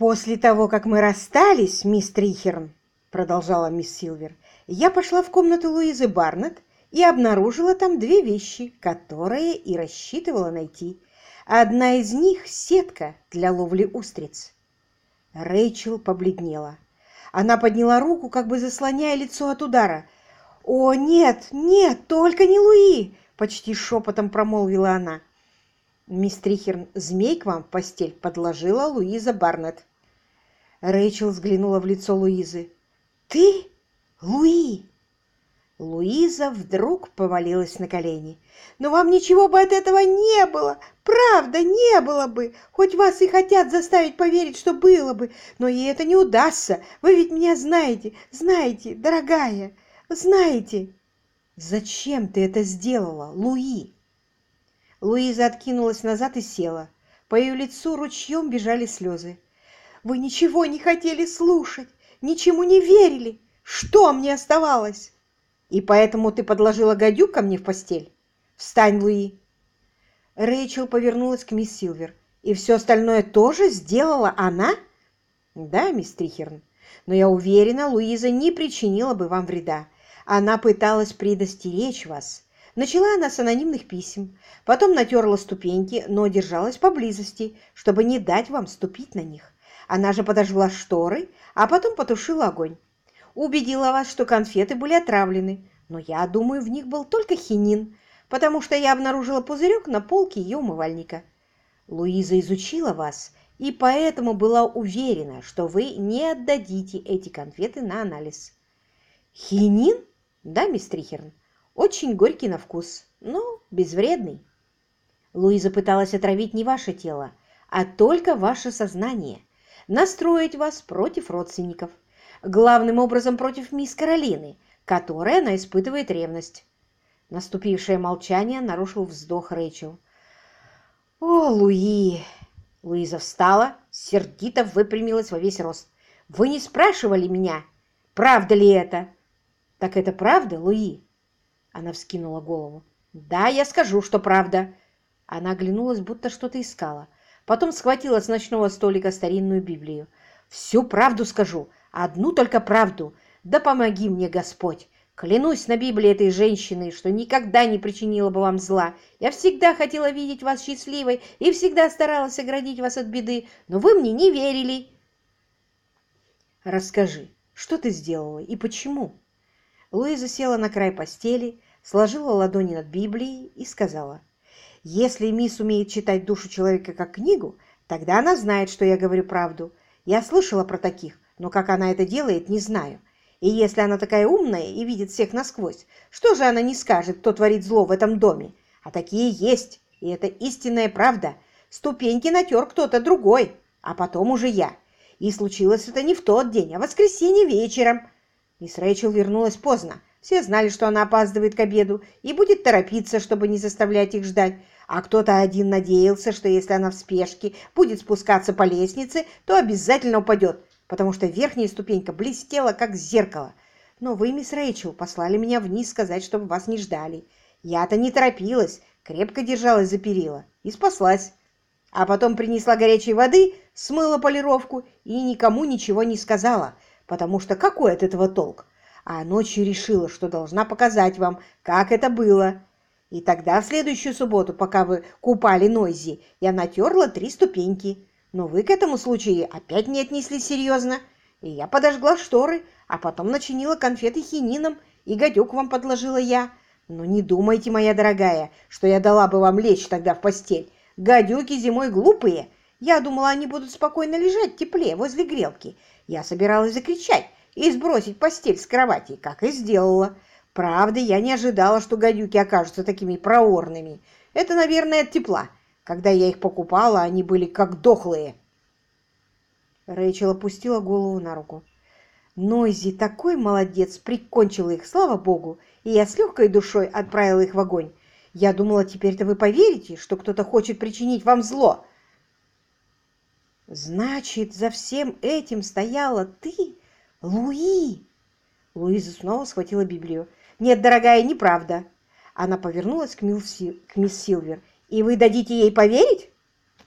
«После того, как мы расстались, мисс Трихерн, — продолжала мисс Силвер, — я пошла в комнату Луизы Барнетт и обнаружила там две вещи, которые и рассчитывала найти. Одна из них — сетка для ловли устриц. Рэйчел побледнела. Она подняла руку, как бы заслоняя лицо от удара. «О, нет, нет, только не Луи!» — почти шепотом промолвила она. «Мисс Трихерн, змей к вам в постель подложила Луиза Барнетт». Рэйчел взглянула в лицо Луизы. «Ты? Луи?» Луиза вдруг повалилась на колени. «Но вам ничего бы от этого не было! Правда, не было бы! Хоть вас и хотят заставить поверить, что было бы, но ей это не удастся! Вы ведь меня знаете, знаете, дорогая, знаете!» «Зачем ты это сделала, Луи?» Луиза откинулась назад и села. По ее лицу ручьем бежали слезы. «Вы ничего не хотели слушать, ничему не верили! Что мне оставалось?» И поэтому ты подложила гадюк ко мне в постель? Встань, Луи!» Рэйчел повернулась к мисс Силвер. «И все остальное тоже сделала она?» «Да, мисс Трихерн, но я уверена, Луиза не причинила бы вам вреда. Она пыталась предостеречь вас. Начала она с анонимных писем, потом натерла ступеньки, но держалась поблизости, чтобы не дать вам ступить на них. Она же подожгла шторы, а потом потушила огонь убедила вас, что конфеты были отравлены, но я думаю, в них был только хинин, потому что я обнаружила пузырек на полке ее умывальника. Луиза изучила вас и поэтому была уверена, что вы не отдадите эти конфеты на анализ. Хинин? Да, мисс Трихерн. Очень горький на вкус, но безвредный. Луиза пыталась отравить не ваше тело, а только ваше сознание, настроить вас против родственников главным образом против мисс Каролины, которой она испытывает ревность. Наступившее молчание нарушил вздох Рэйчел. «О, Луи!» Луиза встала, сердито выпрямилась во весь рост. «Вы не спрашивали меня, правда ли это?» «Так это правда, Луи?» Она вскинула голову. «Да, я скажу, что правда». Она оглянулась, будто что-то искала. Потом схватила с ночного столика старинную Библию. «Всю правду скажу. Одну только правду. Да помоги мне, Господь! Клянусь на Библии этой женщины, что никогда не причинила бы вам зла. Я всегда хотела видеть вас счастливой и всегда старалась оградить вас от беды, но вы мне не верили. Расскажи, что ты сделала и почему? Луиза села на край постели, сложила ладони над Библией и сказала, «Если мисс умеет читать душу человека как книгу, тогда она знает, что я говорю правду. Я слышала про таких, но как она это делает, не знаю. И если она такая умная и видит всех насквозь, что же она не скажет, кто творит зло в этом доме? А такие есть, и это истинная правда. Ступеньки натер кто-то другой, а потом уже я. И случилось это не в тот день, а в воскресенье вечером. Мисс Рэйчел вернулась поздно. Все знали, что она опаздывает к обеду и будет торопиться, чтобы не заставлять их ждать. А кто-то один надеялся, что если она в спешке будет спускаться по лестнице, то обязательно упадет потому что верхняя ступенька блестела, как зеркало. Но вы, мисс Рэйчел, послали меня вниз сказать, чтобы вас не ждали. Я-то не торопилась, крепко держалась за перила и спаслась. А потом принесла горячей воды, смыла полировку и никому ничего не сказала, потому что какой от этого толк? А ночью решила, что должна показать вам, как это было. И тогда в следующую субботу, пока вы купали Нойзи, я натерла три ступеньки. Но вы к этому случаю опять не отнеслись серьезно, и я подожгла шторы, а потом начинила конфеты хинином, и гадюк вам подложила я. Но не думайте, моя дорогая, что я дала бы вам лечь тогда в постель. Гадюки зимой глупые. Я думала, они будут спокойно лежать в тепле возле грелки. Я собиралась закричать и сбросить постель с кровати, как и сделала. Правда, я не ожидала, что гадюки окажутся такими проворными. Это, наверное, от тепла. Когда я их покупала, они были как дохлые. Рэйчел опустила голову на руку. Нойзи такой молодец, прикончила их, слава богу, и я с легкой душой отправила их в огонь. Я думала, теперь-то вы поверите, что кто-то хочет причинить вам зло. Значит, за всем этим стояла ты, Луи? Луиза снова схватила Библию. Нет, дорогая, неправда. Она повернулась к, мисс Силвер и вы дадите ей поверить?